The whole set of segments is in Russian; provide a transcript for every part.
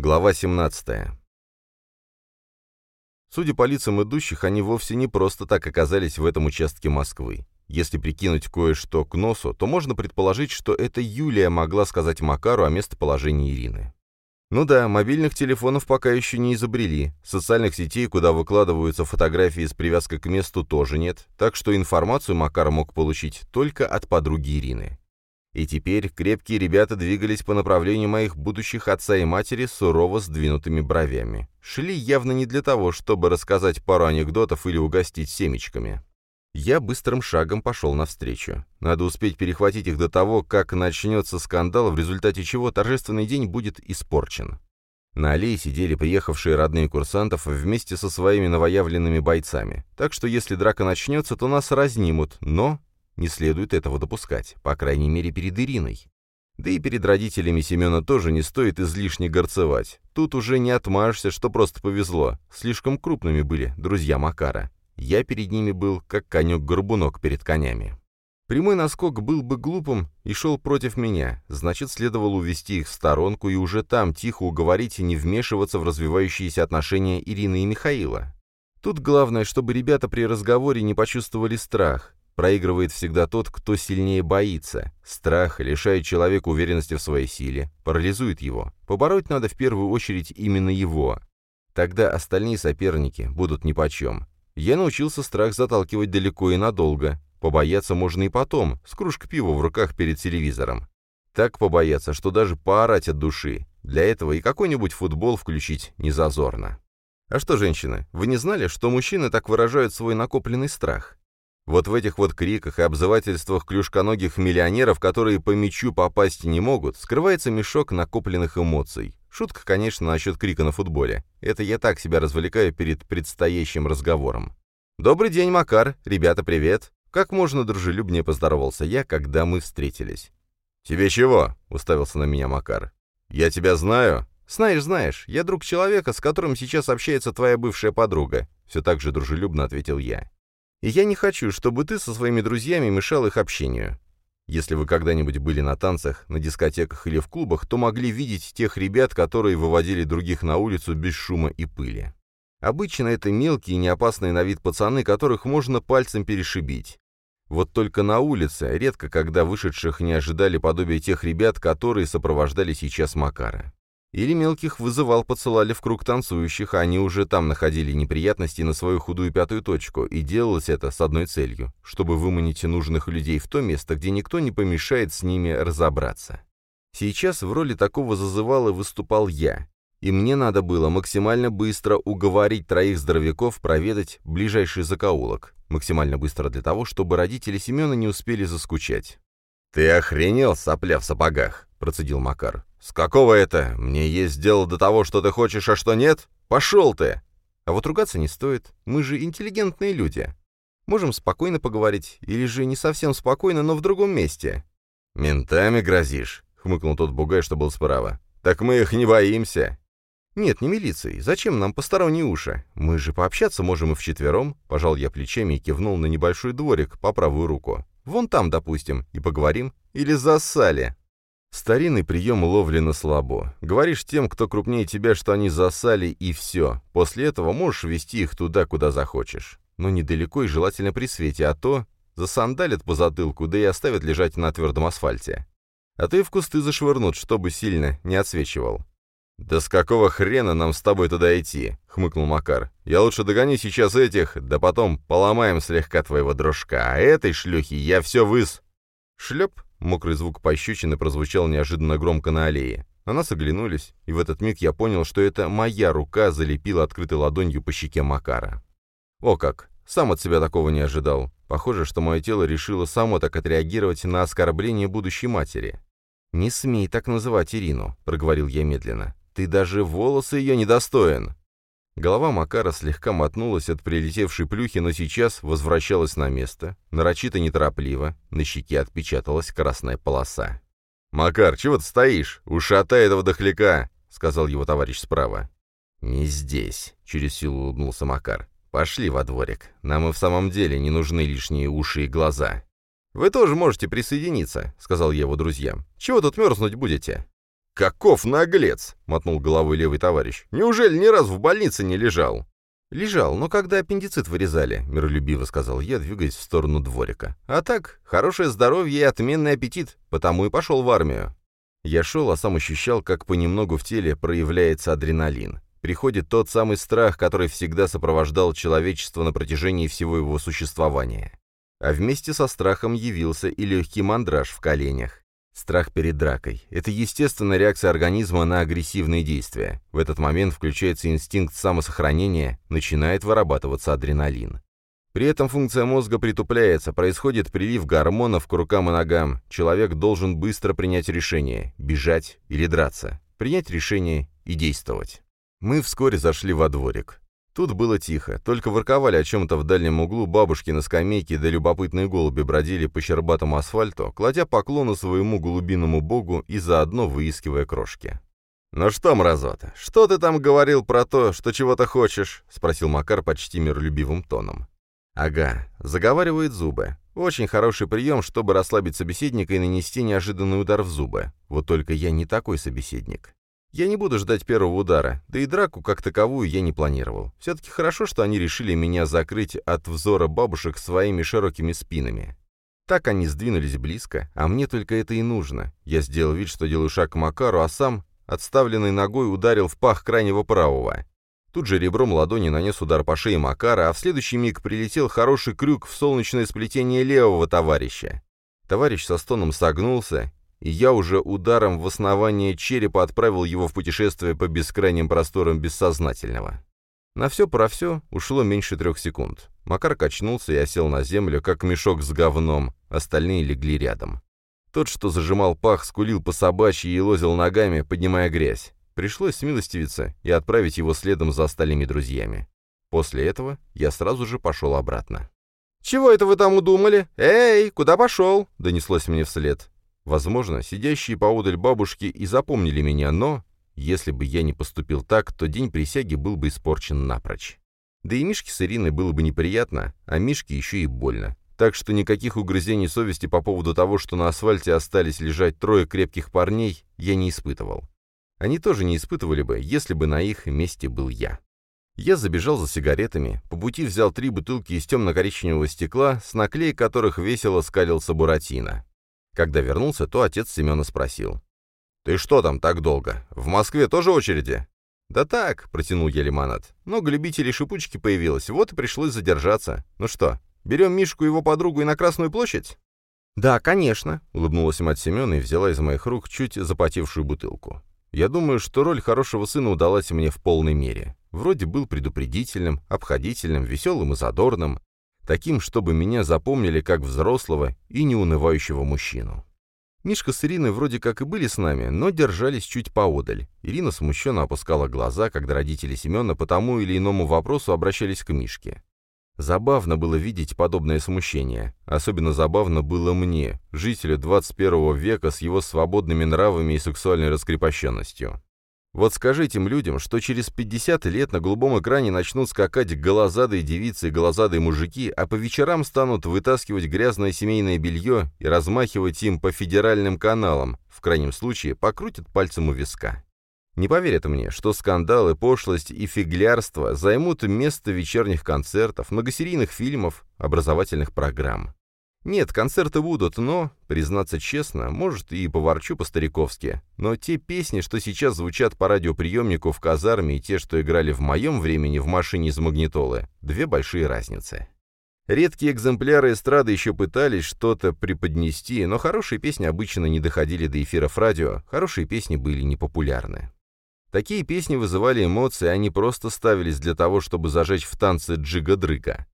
Глава 17. Судя по лицам идущих, они вовсе не просто так оказались в этом участке Москвы. Если прикинуть кое-что к носу, то можно предположить, что это Юлия могла сказать Макару о местоположении Ирины. Ну да, мобильных телефонов пока еще не изобрели, социальных сетей, куда выкладываются фотографии с привязкой к месту, тоже нет, так что информацию Макар мог получить только от подруги Ирины. И теперь крепкие ребята двигались по направлению моих будущих отца и матери с сурово сдвинутыми бровями. Шли явно не для того, чтобы рассказать пару анекдотов или угостить семечками. Я быстрым шагом пошел навстречу. Надо успеть перехватить их до того, как начнется скандал, в результате чего торжественный день будет испорчен. На аллее сидели приехавшие родные курсантов вместе со своими новоявленными бойцами. Так что если драка начнется, то нас разнимут, но не следует этого допускать, по крайней мере перед Ириной. Да и перед родителями Семена тоже не стоит излишне горцевать. Тут уже не отмажешься, что просто повезло. Слишком крупными были друзья Макара. Я перед ними был, как конек-горбунок перед конями. Прямой наскок был бы глупым и шел против меня, значит, следовало увести их в сторонку и уже там тихо уговорить и не вмешиваться в развивающиеся отношения Ирины и Михаила. Тут главное, чтобы ребята при разговоре не почувствовали страх, Проигрывает всегда тот, кто сильнее боится. Страх лишает человека уверенности в своей силе, парализует его. Побороть надо в первую очередь именно его. Тогда остальные соперники будут нипочем. Я научился страх заталкивать далеко и надолго. Побояться можно и потом, с кружкой пива в руках перед телевизором. Так побояться, что даже поорать от души. Для этого и какой-нибудь футбол включить не зазорно. А что, женщины, вы не знали, что мужчины так выражают свой накопленный страх? Вот в этих вот криках и обзывательствах клюшконогих миллионеров, которые по мячу попасть не могут, скрывается мешок накопленных эмоций. Шутка, конечно, насчет крика на футболе. Это я так себя развлекаю перед предстоящим разговором. «Добрый день, Макар! Ребята, привет!» Как можно дружелюбнее поздоровался я, когда мы встретились. «Тебе чего?» — уставился на меня Макар. «Я тебя знаю?» «Знаешь, знаешь, я друг человека, с которым сейчас общается твоя бывшая подруга», — все так же дружелюбно ответил я. И я не хочу, чтобы ты со своими друзьями мешал их общению. Если вы когда-нибудь были на танцах, на дискотеках или в клубах, то могли видеть тех ребят, которые выводили других на улицу без шума и пыли. Обычно это мелкие и неопасные на вид пацаны, которых можно пальцем перешибить. Вот только на улице редко когда вышедших не ожидали подобия тех ребят, которые сопровождали сейчас Макара. Или мелких вызывал, подсылали в круг танцующих, а они уже там находили неприятности на свою худую пятую точку, и делалось это с одной целью, чтобы выманить нужных людей в то место, где никто не помешает с ними разобраться. Сейчас в роли такого зазывала выступал я, и мне надо было максимально быстро уговорить троих здоровяков проведать ближайший закоулок, максимально быстро для того, чтобы родители Семена не успели заскучать. «Ты охренел, сопля в сапогах!» — процедил Макар. «С какого это? Мне есть дело до того, что ты хочешь, а что нет? Пошел ты!» А вот ругаться не стоит. Мы же интеллигентные люди. Можем спокойно поговорить, или же не совсем спокойно, но в другом месте. «Ментами грозишь?» — хмыкнул тот бугай, что был справа. «Так мы их не боимся». «Нет, не милицией. Зачем нам посторонние уши? Мы же пообщаться можем и вчетвером», — пожал я плечами и кивнул на небольшой дворик по правую руку. «Вон там, допустим, и поговорим. Или зассали». Старинный прием ловли на слабо. Говоришь тем, кто крупнее тебя, что они засали, и все. После этого можешь вести их туда, куда захочешь. Но недалеко и желательно при свете, а то засандалят по затылку, да и оставят лежать на твердом асфальте. А и в кусты зашвырнут, чтобы сильно не отсвечивал. «Да с какого хрена нам с тобой туда идти?» — хмыкнул Макар. «Я лучше догоню сейчас этих, да потом поломаем слегка твоего дружка, а этой шлюхи я все выс...» Шлеп, Мокрый звук пощечины прозвучал неожиданно громко на аллее. На нас оглянулись, и в этот миг я понял, что это моя рука залепила открытой ладонью по щеке Макара. О как! Сам от себя такого не ожидал. Похоже, что мое тело решило само так отреагировать на оскорбление будущей матери. «Не смей так называть Ирину», — проговорил я медленно. «Ты даже волосы ее недостоин». Голова Макара слегка мотнулась от прилетевшей плюхи, но сейчас возвращалась на место, нарочито неторопливо, на щеке отпечаталась красная полоса. «Макар, чего ты стоишь? Ушатай этого дохляка!» — сказал его товарищ справа. «Не здесь», — через силу улыбнулся Макар. «Пошли во дворик. Нам и в самом деле не нужны лишние уши и глаза». «Вы тоже можете присоединиться», — сказал я его друзьям. «Чего тут мерзнуть будете?» «Каков наглец!» — мотнул головой левый товарищ. «Неужели ни разу в больнице не лежал?» «Лежал, но когда аппендицит вырезали», — миролюбиво сказал я, двигаясь в сторону дворика. «А так, хорошее здоровье и отменный аппетит, потому и пошел в армию». Я шел, а сам ощущал, как понемногу в теле проявляется адреналин. Приходит тот самый страх, который всегда сопровождал человечество на протяжении всего его существования. А вместе со страхом явился и легкий мандраж в коленях. Страх перед дракой. Это естественная реакция организма на агрессивные действия. В этот момент включается инстинкт самосохранения, начинает вырабатываться адреналин. При этом функция мозга притупляется, происходит прилив гормонов к рукам и ногам. Человек должен быстро принять решение – бежать или драться. Принять решение и действовать. Мы вскоре зашли во дворик. Тут было тихо, только ворковали о чем-то в дальнем углу бабушки на скамейке, да любопытные голуби бродили по щербатому асфальту, кладя поклону своему голубиному богу и заодно выискивая крошки. «Ну что, мразота, что ты там говорил про то, что чего-то хочешь?» — спросил Макар почти миролюбивым тоном. «Ага, заговаривает зубы. Очень хороший прием, чтобы расслабить собеседника и нанести неожиданный удар в зубы. Вот только я не такой собеседник. Я не буду ждать первого удара, да и драку как таковую я не планировал. Все-таки хорошо, что они решили меня закрыть от взора бабушек своими широкими спинами. Так они сдвинулись близко, а мне только это и нужно. Я сделал вид, что делаю шаг к Макару, а сам, отставленной ногой, ударил в пах крайнего правого. Тут же ребром ладони нанес удар по шее Макара, а в следующий миг прилетел хороший крюк в солнечное сплетение левого товарища. Товарищ со стоном согнулся, и я уже ударом в основание черепа отправил его в путешествие по бескрайним просторам бессознательного. На все про все ушло меньше трех секунд. Макар качнулся и осел на землю, как мешок с говном, остальные легли рядом. Тот, что зажимал пах, скулил по собачьи и лозил ногами, поднимая грязь. Пришлось смилостивиться и отправить его следом за остальными друзьями. После этого я сразу же пошел обратно. «Чего это вы там удумали? Эй, куда пошел?» — донеслось мне вслед. Возможно, сидящие поодаль бабушки и запомнили меня, но, если бы я не поступил так, то день присяги был бы испорчен напрочь. Да и Мишке с Ириной было бы неприятно, а Мишке еще и больно. Так что никаких угрызений совести по поводу того, что на асфальте остались лежать трое крепких парней, я не испытывал. Они тоже не испытывали бы, если бы на их месте был я. Я забежал за сигаретами, по пути взял три бутылки из темно-коричневого стекла, с наклеек которых весело скалился Буратино. Когда вернулся, то отец Семена спросил. «Ты что там так долго? В Москве тоже очереди?» «Да так», — протянул я лимонад. «Много любителей шипучки появилось, вот и пришлось задержаться. Ну что, берем Мишку его подругу и на Красную площадь?» «Да, конечно», — улыбнулась мать Семена и взяла из моих рук чуть запотевшую бутылку. Я думаю, что роль хорошего сына удалась мне в полной мере. Вроде был предупредительным, обходительным, веселым и задорным таким, чтобы меня запомнили как взрослого и неунывающего мужчину. Мишка с Ириной вроде как и были с нами, но держались чуть поодаль. Ирина смущенно опускала глаза, когда родители Семена по тому или иному вопросу обращались к Мишке. Забавно было видеть подобное смущение. Особенно забавно было мне, жителю 21 века с его свободными нравами и сексуальной раскрепощенностью. Вот скажи этим людям, что через 50 лет на голубом экране начнут скакать голозадые девицы и голозадые мужики, а по вечерам станут вытаскивать грязное семейное белье и размахивать им по федеральным каналам, в крайнем случае покрутят пальцем у виска. Не поверят мне, что скандалы, пошлость и фиглярство займут место вечерних концертов, многосерийных фильмов, образовательных программ. Нет, концерты будут, но, признаться честно, может и поворчу по-стариковски, но те песни, что сейчас звучат по радиоприемнику в казарме, и те, что играли в моем времени в машине из магнитолы, две большие разницы. Редкие экземпляры эстрады еще пытались что-то преподнести, но хорошие песни обычно не доходили до эфиров радио, хорошие песни были непопулярны. Такие песни вызывали эмоции, они просто ставились для того, чтобы зажечь в танце джига-дрыга.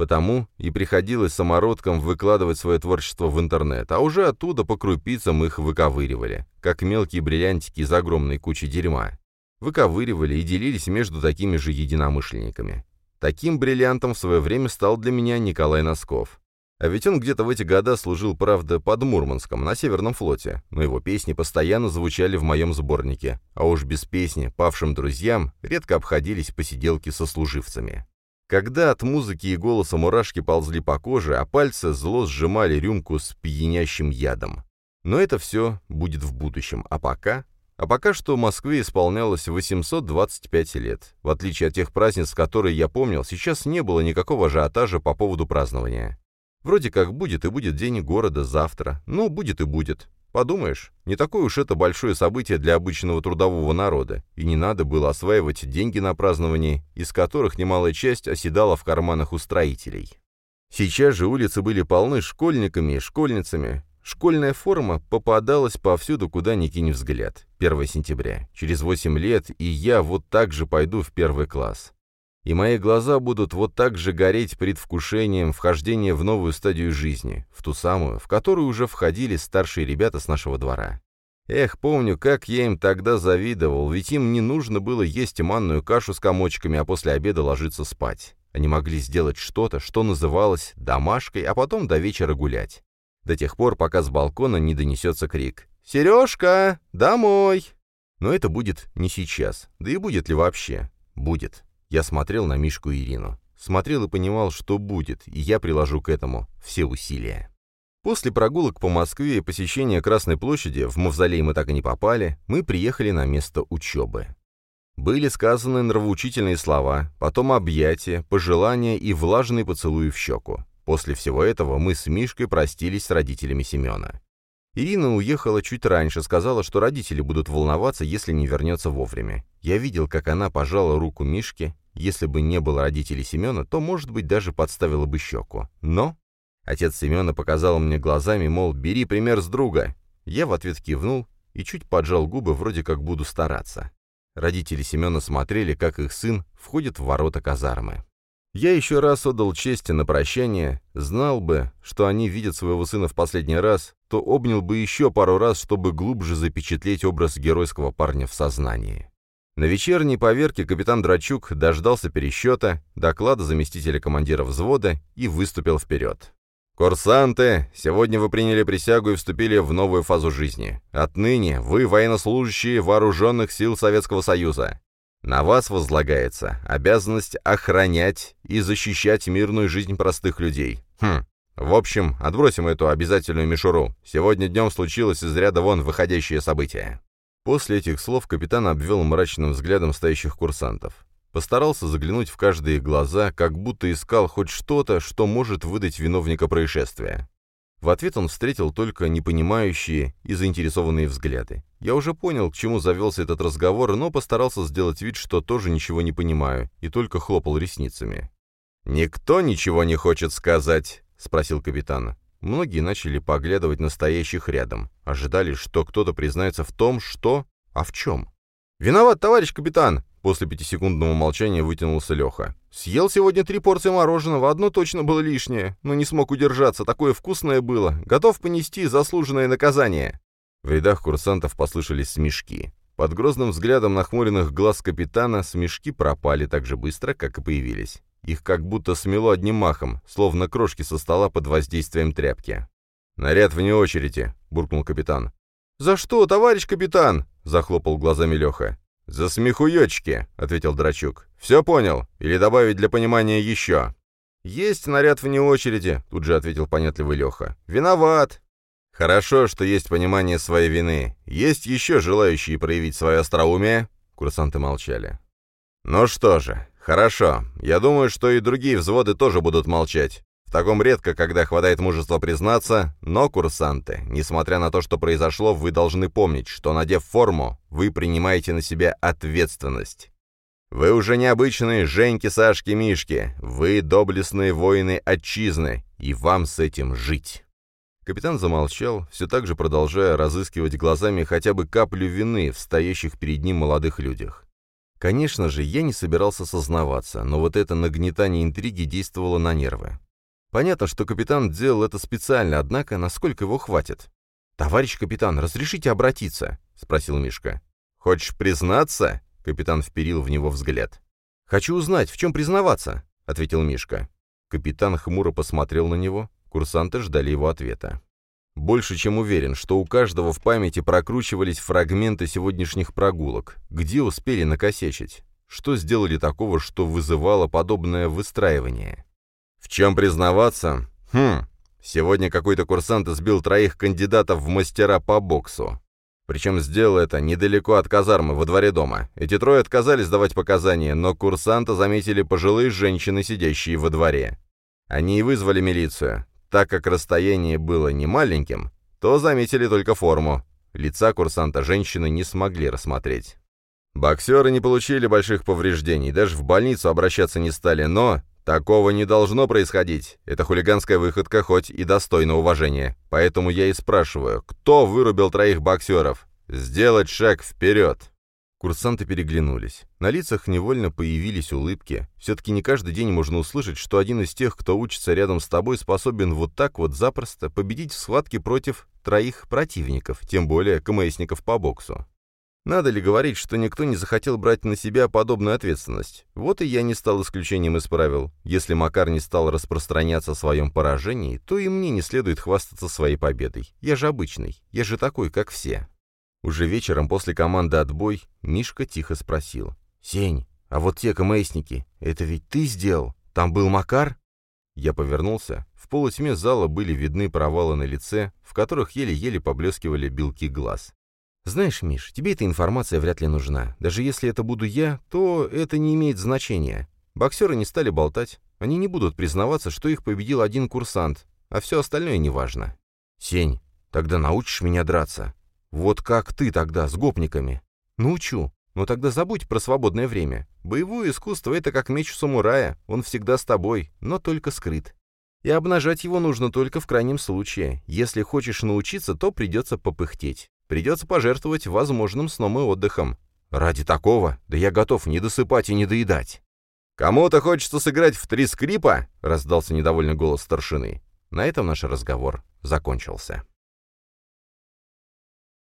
Потому и приходилось самородкам выкладывать свое творчество в интернет, а уже оттуда по крупицам их выковыривали, как мелкие бриллиантики из огромной кучи дерьма. Выковыривали и делились между такими же единомышленниками. Таким бриллиантом в свое время стал для меня Николай Носков. А ведь он где-то в эти года служил, правда, под Мурманском, на Северном флоте, но его песни постоянно звучали в моем сборнике, а уж без песни «Павшим друзьям» редко обходились посиделки со служивцами. Когда от музыки и голоса мурашки ползли по коже, а пальцы зло сжимали рюмку с пьянящим ядом. Но это все будет в будущем, а пока А пока что Москве исполнялось 825 лет. В отличие от тех праздниц, которые я помнил, сейчас не было никакого ажиотажа по поводу празднования. Вроде как будет и будет день города завтра. Ну, будет и будет. Подумаешь, не такое уж это большое событие для обычного трудового народа, и не надо было осваивать деньги на празднование, из которых немалая часть оседала в карманах у строителей. Сейчас же улицы были полны школьниками и школьницами, Школьная форма попадалась повсюду, куда ни кинь взгляд. 1 сентября. Через 8 лет и я вот так же пойду в первый класс. И мои глаза будут вот так же гореть предвкушением вхождения в новую стадию жизни, в ту самую, в которую уже входили старшие ребята с нашего двора. Эх, помню, как я им тогда завидовал, ведь им не нужно было есть манную кашу с комочками, а после обеда ложиться спать. Они могли сделать что-то, что называлось домашкой, а потом до вечера гулять до тех пор, пока с балкона не донесется крик «Сережка, домой!». Но это будет не сейчас, да и будет ли вообще? Будет. Я смотрел на Мишку и Ирину. Смотрел и понимал, что будет, и я приложу к этому все усилия. После прогулок по Москве и посещения Красной площади, в мавзолей мы так и не попали, мы приехали на место учебы. Были сказаны нравоучительные слова, потом объятия, пожелания и влажный поцелуй в щеку. После всего этого мы с Мишкой простились с родителями Семена. Ирина уехала чуть раньше, сказала, что родители будут волноваться, если не вернется вовремя. Я видел, как она пожала руку Мишке. Если бы не было родителей Семена, то, может быть, даже подставила бы щеку. Но отец Семена показал мне глазами, мол, бери пример с друга. Я в ответ кивнул и чуть поджал губы, вроде как буду стараться. Родители Семена смотрели, как их сын входит в ворота казармы. Я еще раз отдал чести на прощание, знал бы, что они видят своего сына в последний раз, то обнял бы еще пару раз, чтобы глубже запечатлеть образ геройского парня в сознании. На вечерней поверке капитан Драчук дождался пересчета, доклада заместителя командира взвода и выступил вперед. «Курсанты, сегодня вы приняли присягу и вступили в новую фазу жизни. Отныне вы военнослужащие вооруженных сил Советского Союза. На вас возлагается обязанность охранять и защищать мирную жизнь простых людей. Хм. В общем, отбросим эту обязательную мишуру. Сегодня днем случилось из ряда вон выходящее событие». После этих слов капитан обвел мрачным взглядом стоящих курсантов. Постарался заглянуть в каждые глаза, как будто искал хоть что-то, что может выдать виновника происшествия. В ответ он встретил только непонимающие и заинтересованные взгляды. Я уже понял, к чему завелся этот разговор, но постарался сделать вид, что тоже ничего не понимаю, и только хлопал ресницами. «Никто ничего не хочет сказать?» — спросил капитан. Многие начали поглядывать на стоящих рядом. Ожидали, что кто-то признается в том, что... А в чем? «Виноват, товарищ капитан!» После пятисекундного молчания вытянулся Леха. «Съел сегодня три порции мороженого, одно точно было лишнее, но не смог удержаться, такое вкусное было. Готов понести заслуженное наказание». В рядах курсантов послышались смешки. Под грозным взглядом нахмуренных глаз капитана смешки пропали так же быстро, как и появились. Их как будто смело одним махом, словно крошки со стола под воздействием тряпки. «Наряд вне очереди», — буркнул капитан. «За что, товарищ капитан?» — захлопал глазами Леха. «За смехуёчки», — ответил Драчук. «Все понял? Или добавить для понимания еще?» «Есть наряд вне очереди», — тут же ответил понятливый Леха. «Виноват». «Хорошо, что есть понимание своей вины. Есть еще желающие проявить свое остроумие?» Курсанты молчали. «Ну что же, хорошо. Я думаю, что и другие взводы тоже будут молчать. В таком редко, когда хватает мужества признаться, но, курсанты, несмотря на то, что произошло, вы должны помнить, что, надев форму, вы принимаете на себя ответственность. Вы уже не обычные Женьки, Сашки, Мишки, вы доблестные воины отчизны, и вам с этим жить. Капитан замолчал, все так же продолжая разыскивать глазами хотя бы каплю вины в стоящих перед ним молодых людях. Конечно же, я не собирался сознаваться, но вот это нагнетание интриги действовало на нервы. Понятно, что капитан делал это специально, однако насколько его хватит? «Товарищ капитан, разрешите обратиться?» — спросил Мишка. «Хочешь признаться?» — капитан вперил в него взгляд. «Хочу узнать, в чем признаваться?» — ответил Мишка. Капитан хмуро посмотрел на него, курсанты ждали его ответа. Больше чем уверен, что у каждого в памяти прокручивались фрагменты сегодняшних прогулок, где успели накосячить, что сделали такого, что вызывало подобное выстраивание. В чем признаваться? Хм, сегодня какой-то курсант избил троих кандидатов в мастера по боксу. Причем сделал это недалеко от казармы, во дворе дома. Эти трое отказались давать показания, но курсанта заметили пожилые женщины, сидящие во дворе. Они и вызвали милицию. Так как расстояние было не маленьким, то заметили только форму. Лица курсанта женщины не смогли рассмотреть. Боксеры не получили больших повреждений, даже в больницу обращаться не стали, но Такого не должно происходить. Это хулиганская выходка, хоть и достойна уважения. Поэтому я и спрашиваю, кто вырубил троих боксеров? Сделать шаг вперед!» Курсанты переглянулись. На лицах невольно появились улыбки. Все-таки не каждый день можно услышать, что один из тех, кто учится рядом с тобой, способен вот так вот запросто победить в схватке против троих противников, тем более КМСников по боксу. Надо ли говорить, что никто не захотел брать на себя подобную ответственность? Вот и я не стал исключением из правил. Если Макар не стал распространяться о своем поражении, то и мне не следует хвастаться своей победой. Я же обычный, я же такой, как все. Уже вечером после команды «Отбой» Мишка тихо спросил. «Сень, а вот те КМСники, это ведь ты сделал? Там был Макар?» Я повернулся. В полутьме зала были видны провалы на лице, в которых еле-еле поблескивали белки глаз. «Знаешь, Миш, тебе эта информация вряд ли нужна. Даже если это буду я, то это не имеет значения. Боксеры не стали болтать. Они не будут признаваться, что их победил один курсант, а все остальное неважно. Сень, тогда научишь меня драться? Вот как ты тогда, с гопниками? Научу. Но тогда забудь про свободное время. Боевое искусство — это как меч самурая. Он всегда с тобой, но только скрыт. И обнажать его нужно только в крайнем случае. Если хочешь научиться, то придется попыхтеть. Придется пожертвовать возможным сном и отдыхом. Ради такого, да я готов не досыпать и не доедать. «Кому-то хочется сыграть в три скрипа?» — раздался недовольный голос старшины. На этом наш разговор закончился.